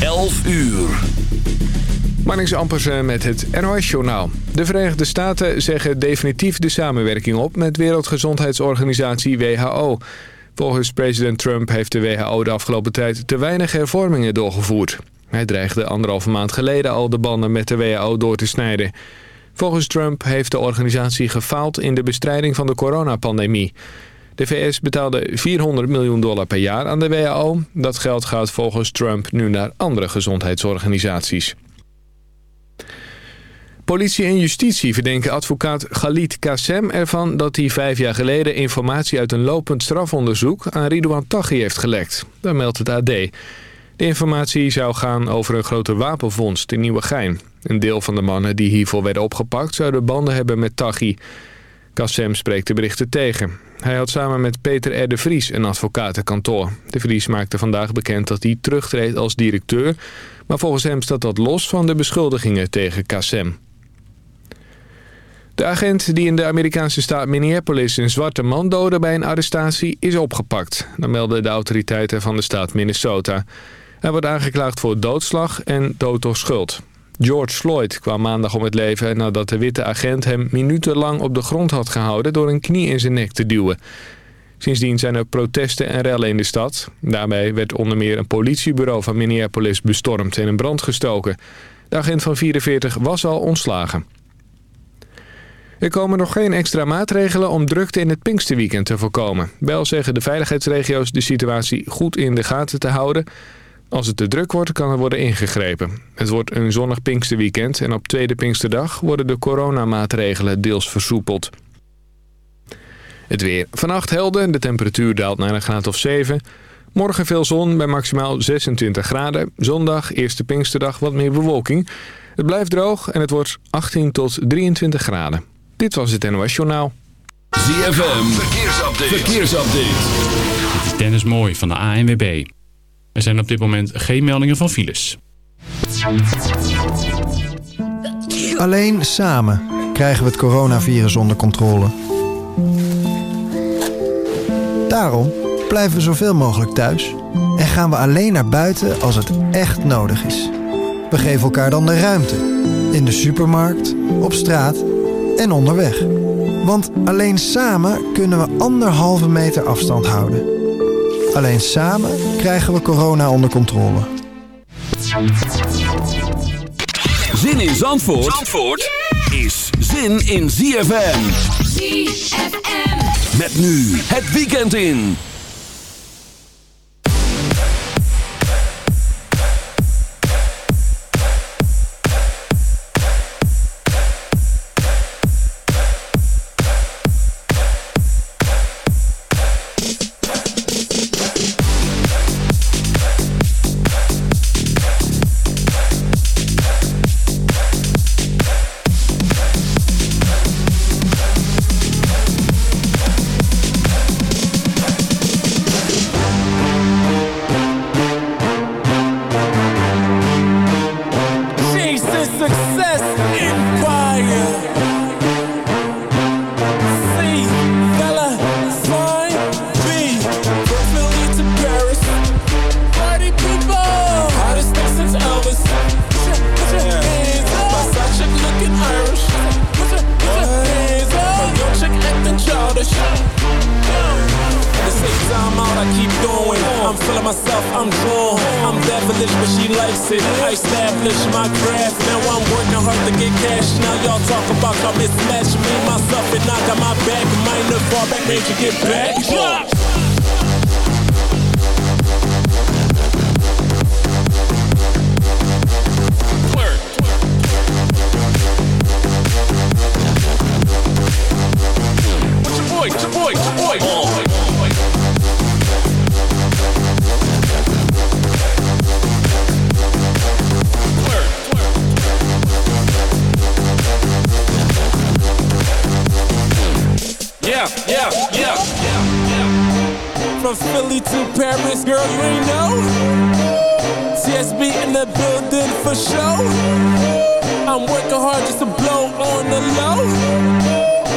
11 uur. Marnix Ampersen met het NOS-journaal. De Verenigde Staten zeggen definitief de samenwerking op met Wereldgezondheidsorganisatie WHO. Volgens president Trump heeft de WHO de afgelopen tijd te weinig hervormingen doorgevoerd. Hij dreigde anderhalve maand geleden al de banden met de WHO door te snijden. Volgens Trump heeft de organisatie gefaald in de bestrijding van de coronapandemie. De VS betaalde 400 miljoen dollar per jaar aan de WHO. Dat geld gaat volgens Trump nu naar andere gezondheidsorganisaties. Politie en justitie verdenken advocaat Khalid Kassem ervan dat hij vijf jaar geleden informatie uit een lopend strafonderzoek aan Ridouan Taghi heeft gelekt. Dat meldt het AD. De informatie zou gaan over een grote wapenvondst in Nieuwegein. Een deel van de mannen die hiervoor werden opgepakt zouden banden hebben met Taghi. Kassem spreekt de berichten tegen. Hij had samen met Peter R. de Vries een advocatenkantoor. De Vries maakte vandaag bekend dat hij terugtreedt als directeur... maar volgens hem staat dat los van de beschuldigingen tegen Kassem. De agent die in de Amerikaanse staat Minneapolis een zwarte man doodde bij een arrestatie is opgepakt. Dat melden de autoriteiten van de staat Minnesota. Hij wordt aangeklaagd voor doodslag en dood door schuld. George Floyd kwam maandag om het leven nadat de witte agent hem minutenlang op de grond had gehouden door een knie in zijn nek te duwen. Sindsdien zijn er protesten en rellen in de stad. Daarbij werd onder meer een politiebureau van Minneapolis bestormd en in brand gestoken. De agent van 44 was al ontslagen. Er komen nog geen extra maatregelen om drukte in het Pinksterweekend te voorkomen. Wel zeggen de veiligheidsregio's de situatie goed in de gaten te houden. Als het te druk wordt, kan er worden ingegrepen. Het wordt een zonnig Pinksterweekend en op tweede Pinksterdag worden de coronamaatregelen deels versoepeld. Het weer. Vannacht helder, de temperatuur daalt naar een graad of 7. Morgen veel zon bij maximaal 26 graden. Zondag, eerste Pinksterdag, wat meer bewolking. Het blijft droog en het wordt 18 tot 23 graden. Dit was het NOS Journaal. ZFM, verkeersupdate. verkeersupdate. Dit is Dennis Mooi van de ANWB. Er zijn op dit moment geen meldingen van files. Alleen samen krijgen we het coronavirus onder controle. Daarom blijven we zoveel mogelijk thuis en gaan we alleen naar buiten als het echt nodig is. We geven elkaar dan de ruimte. In de supermarkt, op straat en onderweg. Want alleen samen kunnen we anderhalve meter afstand houden. Alleen samen krijgen we corona onder controle. Zin in Zandvoort, Zandvoort is zin in ZFM. ZFM. Met nu het weekend in. I establish my craft. Now I'm working hard to get cash. Now y'all talk about y'all mismatch me, myself, and I got my back. Minor fall back, major get back. from Philly to Paris, girl, you ain't know. TSB in the building for show. I'm working hard just to blow on the low.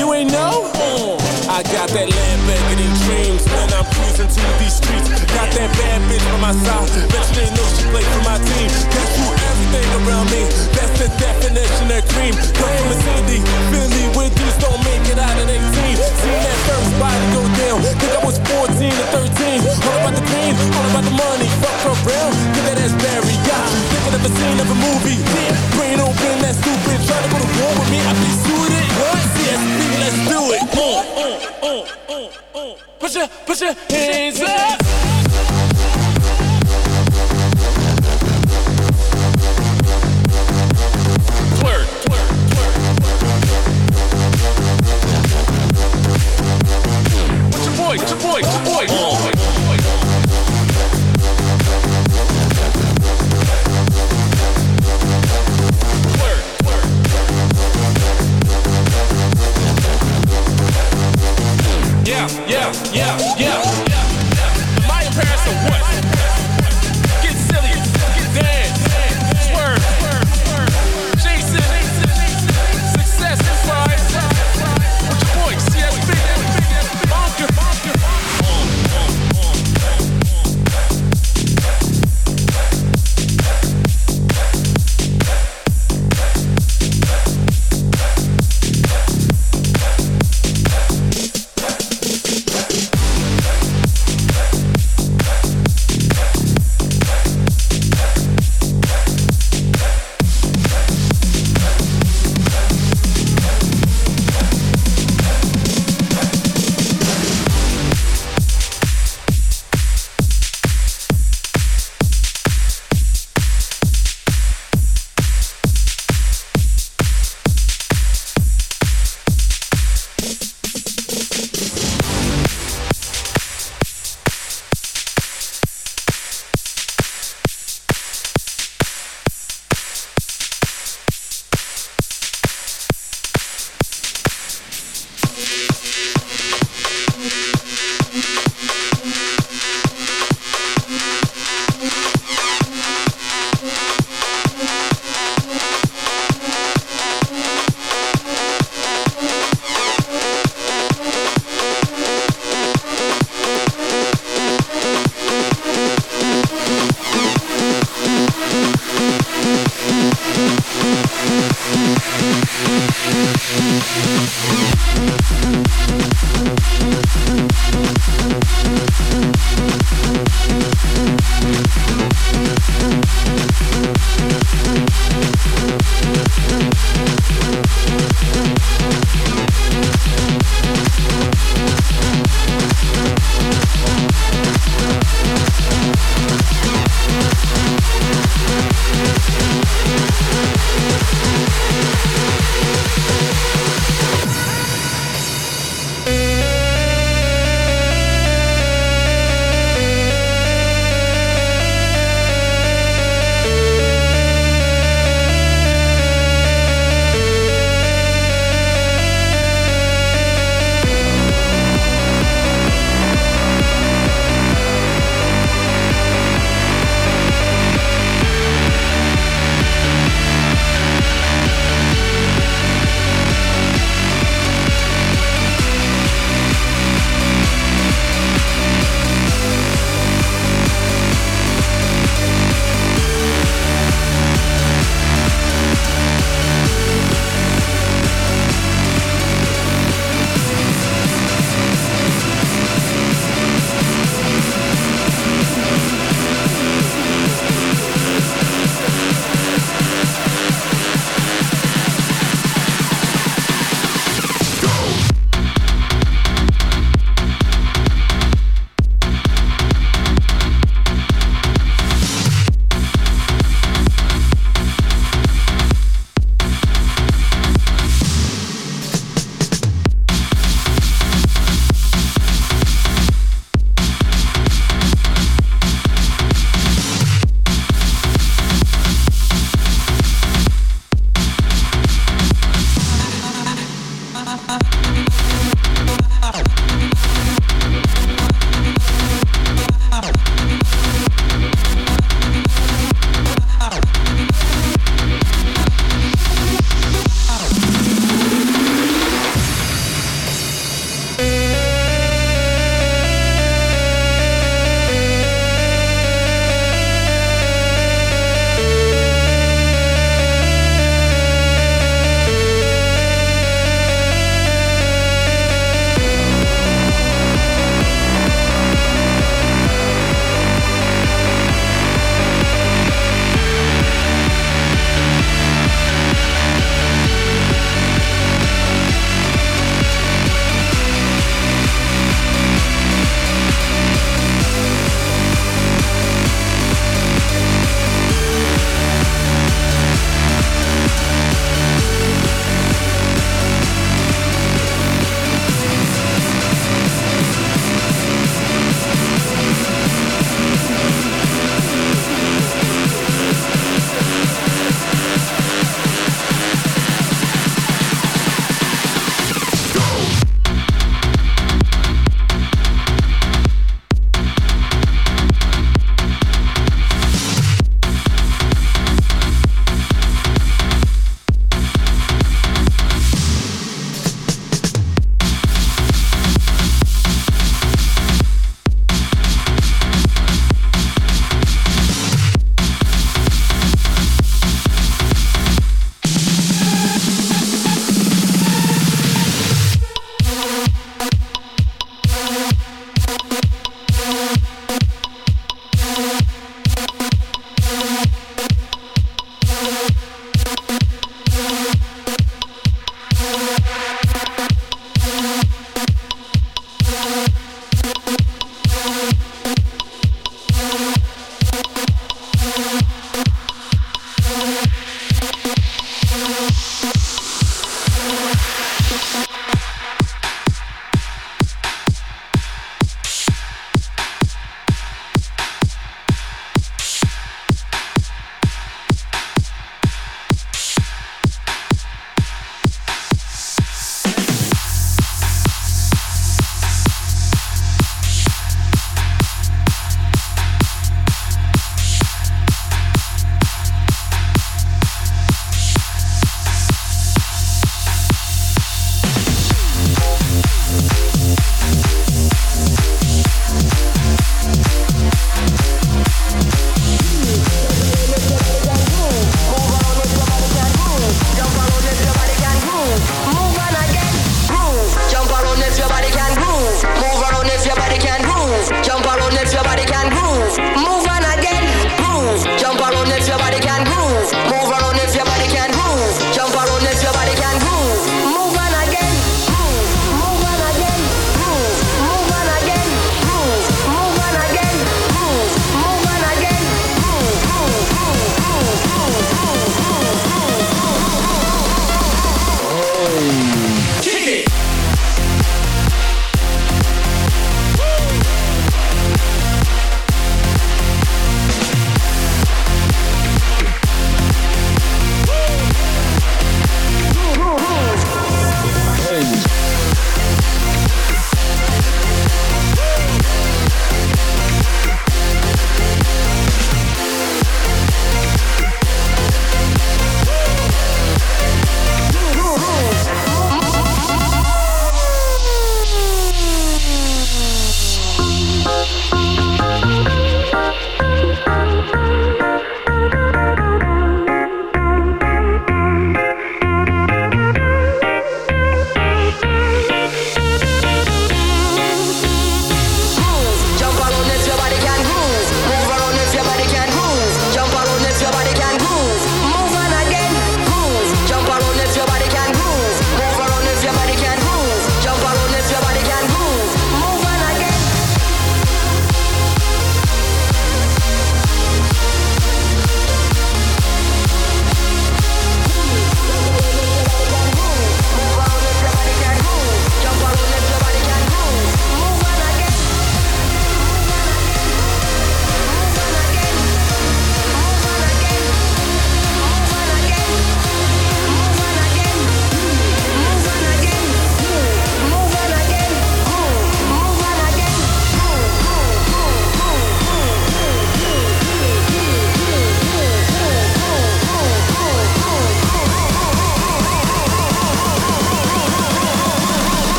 You ain't know. Uh, I got that Lamborghini dreams when I'm cruising through these streets. Got that bad bitch on my side. Bet you didn't know she played for my team. That's you everything around me. That's the definition of dream. Come from a city, Philly, where dudes don't make it out of their teens. Seen that first body go down. Think I was 14 or 13. All about the green, all about the money. Fuck her real, get that ass buried. Yeah, thinking of a scene of a movie. Brain open, that stupid. Try to go to war with me, I be suited. What? CSP, let's do it. Uh, uh, uh, uh, uh. Put your, put your hands up.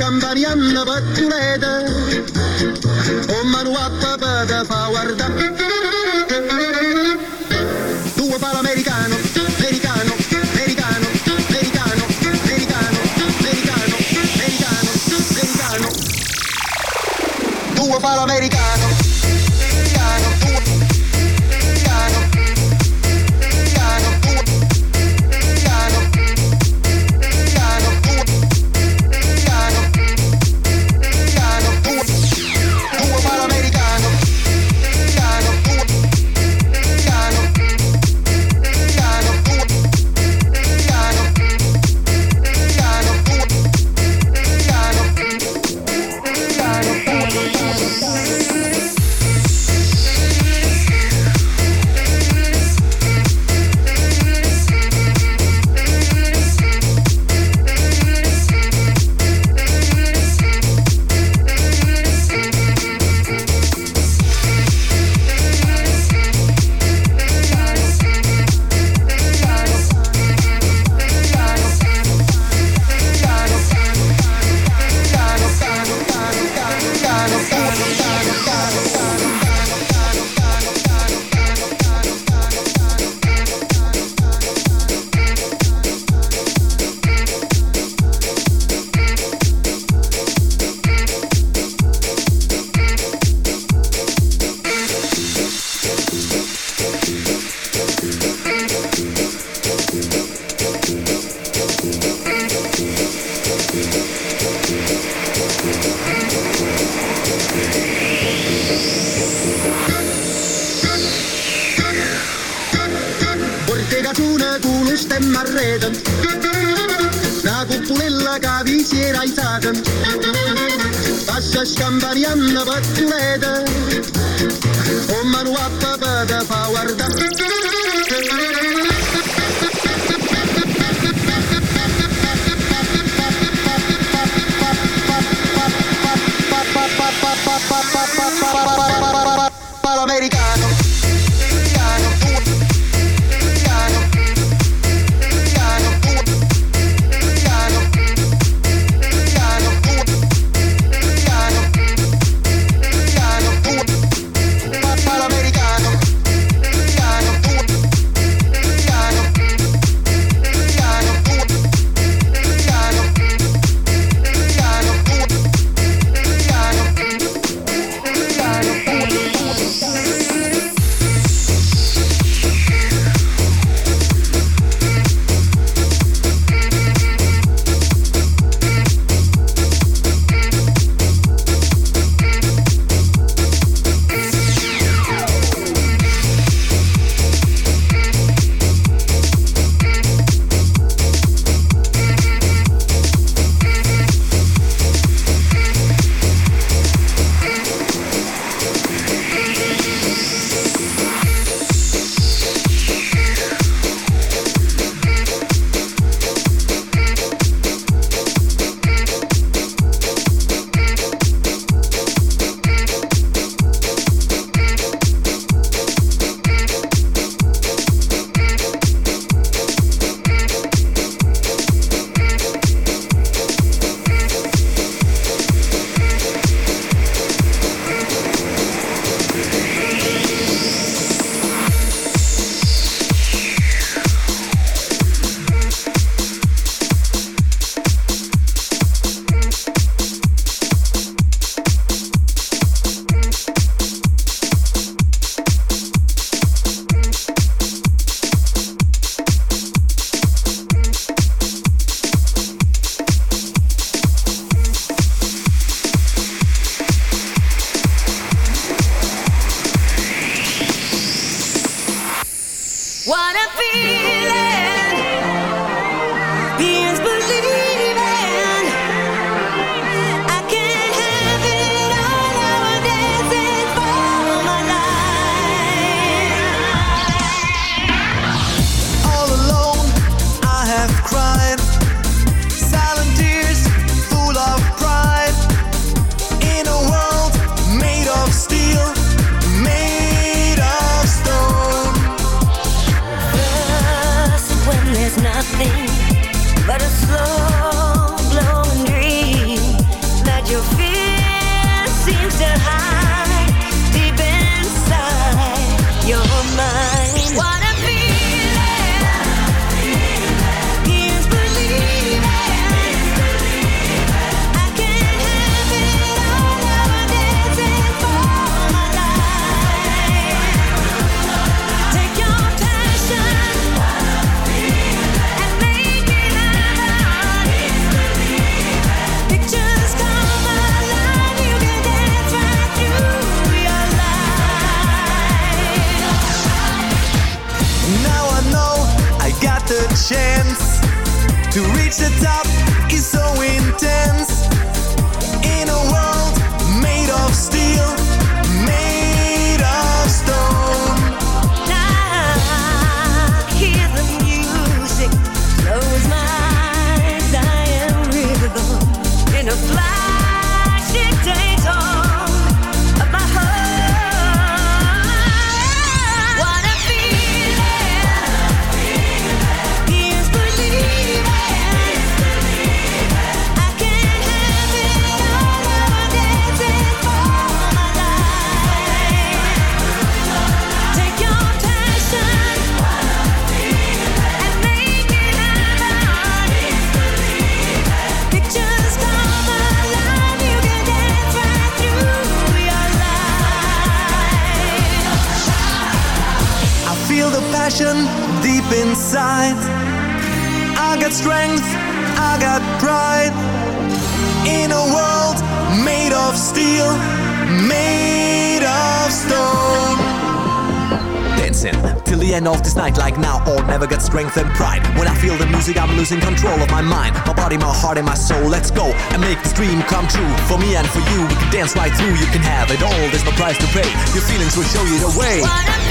cambiarían la batalla. losing control of my mind, my body, my heart, and my soul. Let's go and make this dream come true for me and for you. We can dance right through, you can have it all. There's no price to pay. Your feelings will show you the way.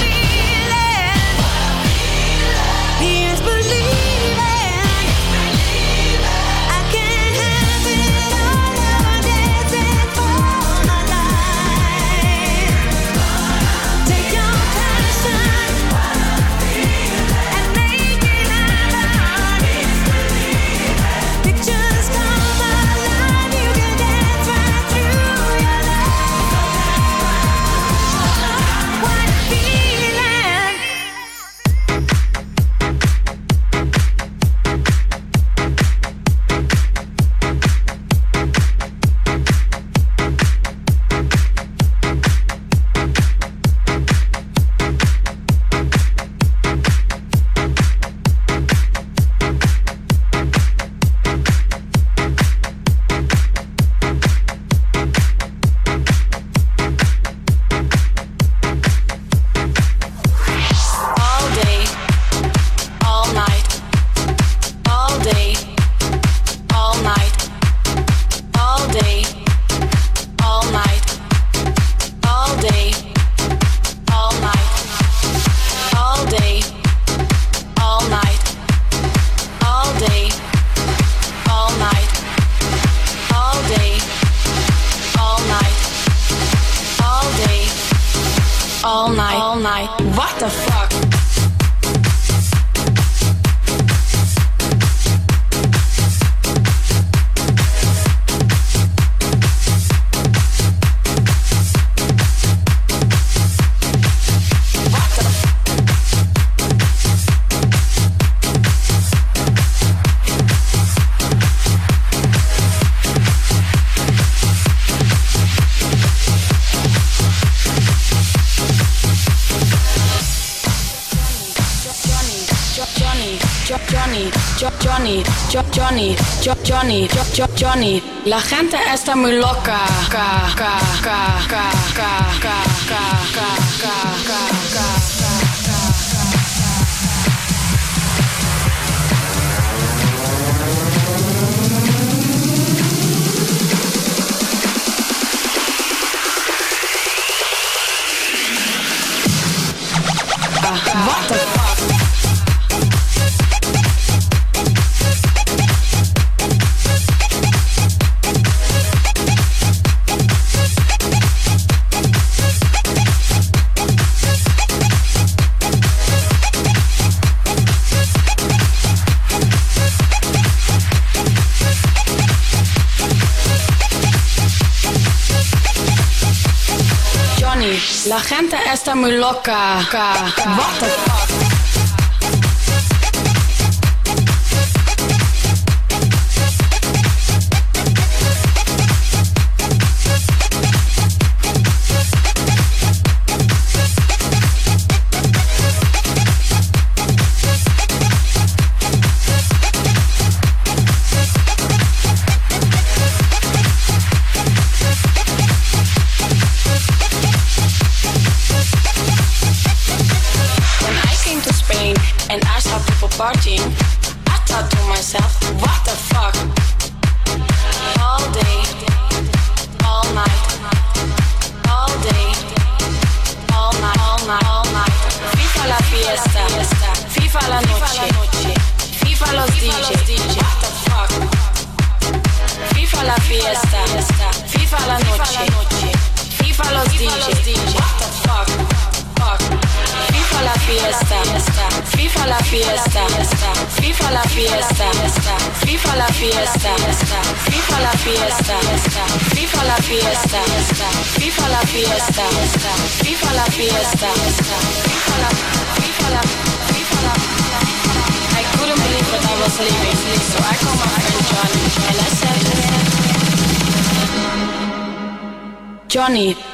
Johnny, jo Johnny, la gente está muy loca. gente está muy loca. What the?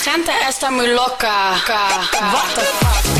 Gente está muy loca. What the?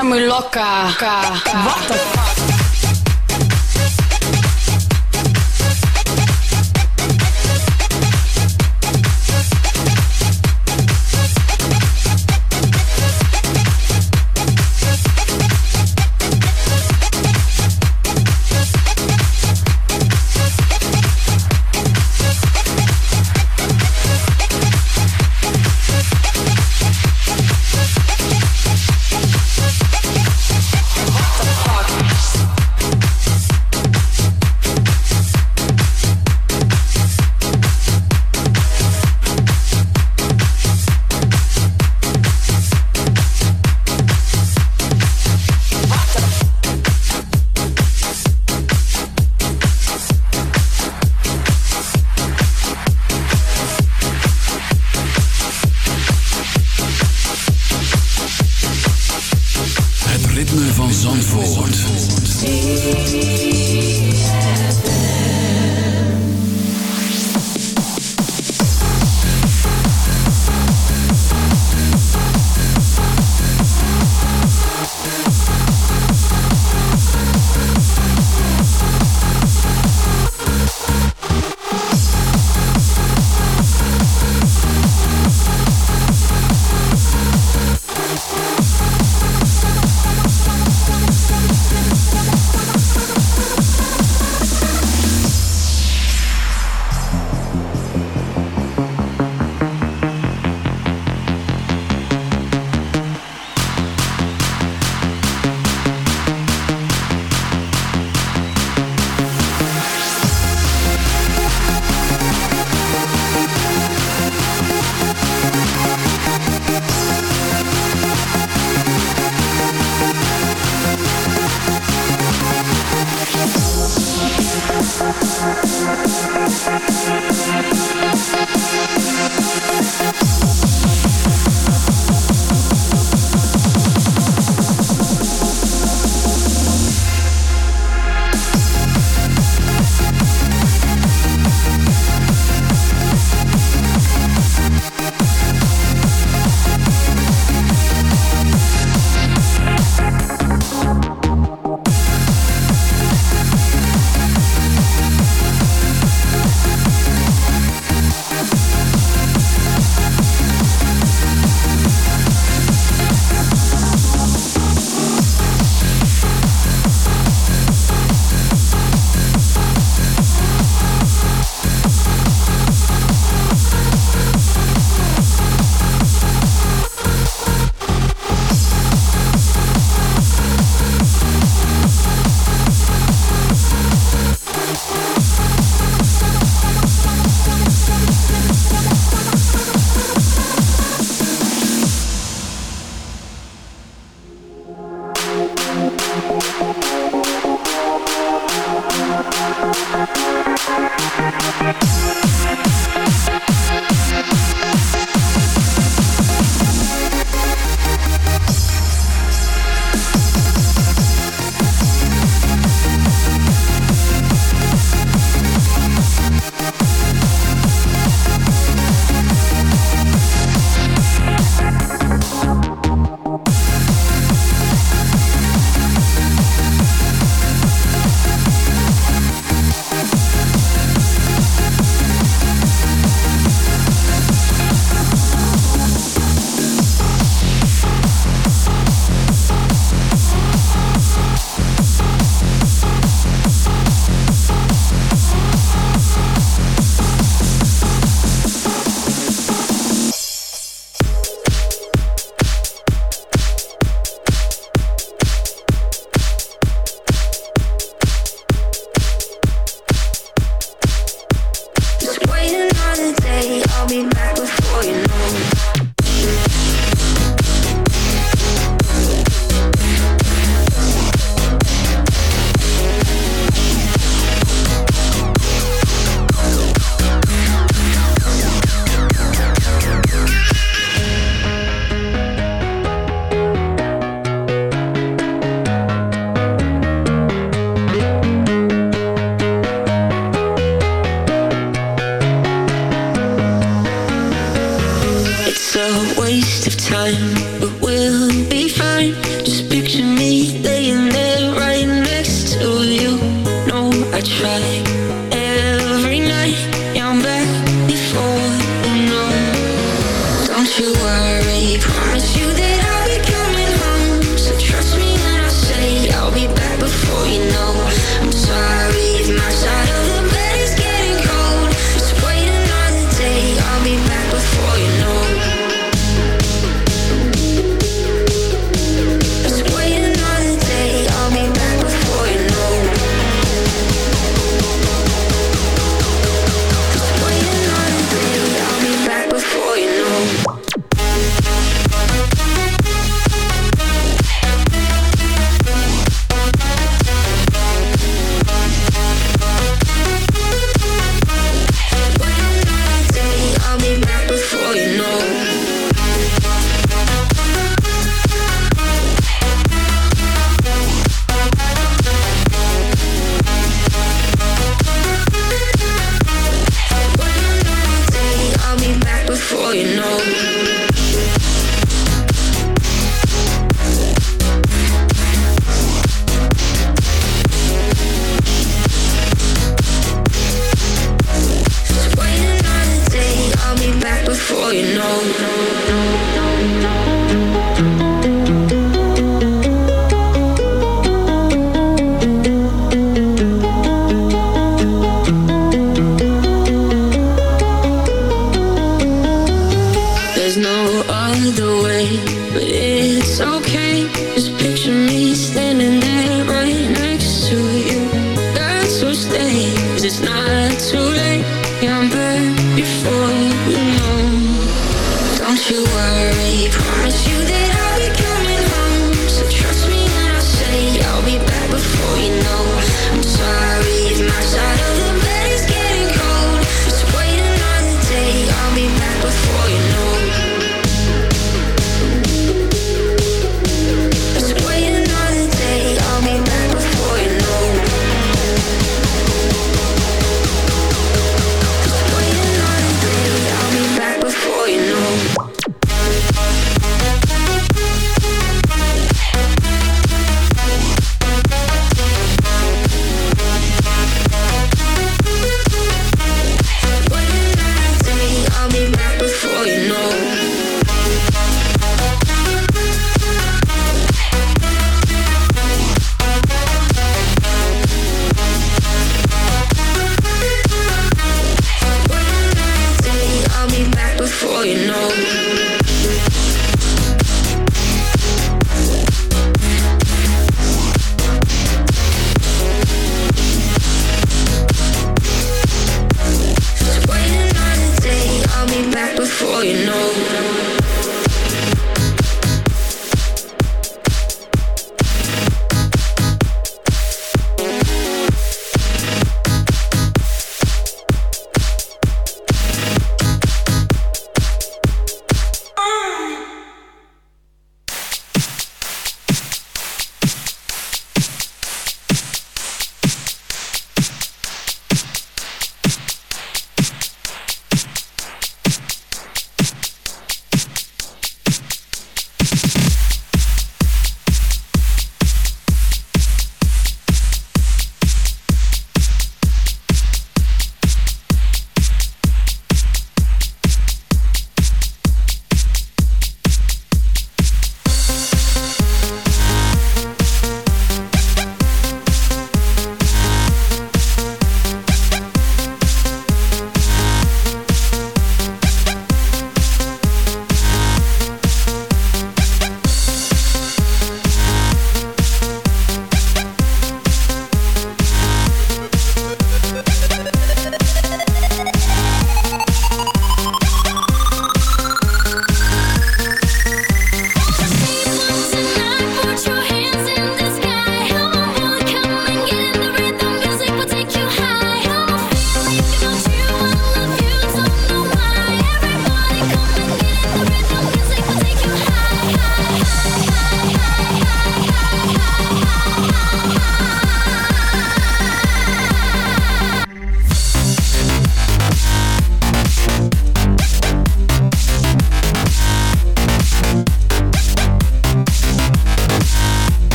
Está muy loca. What the fuck?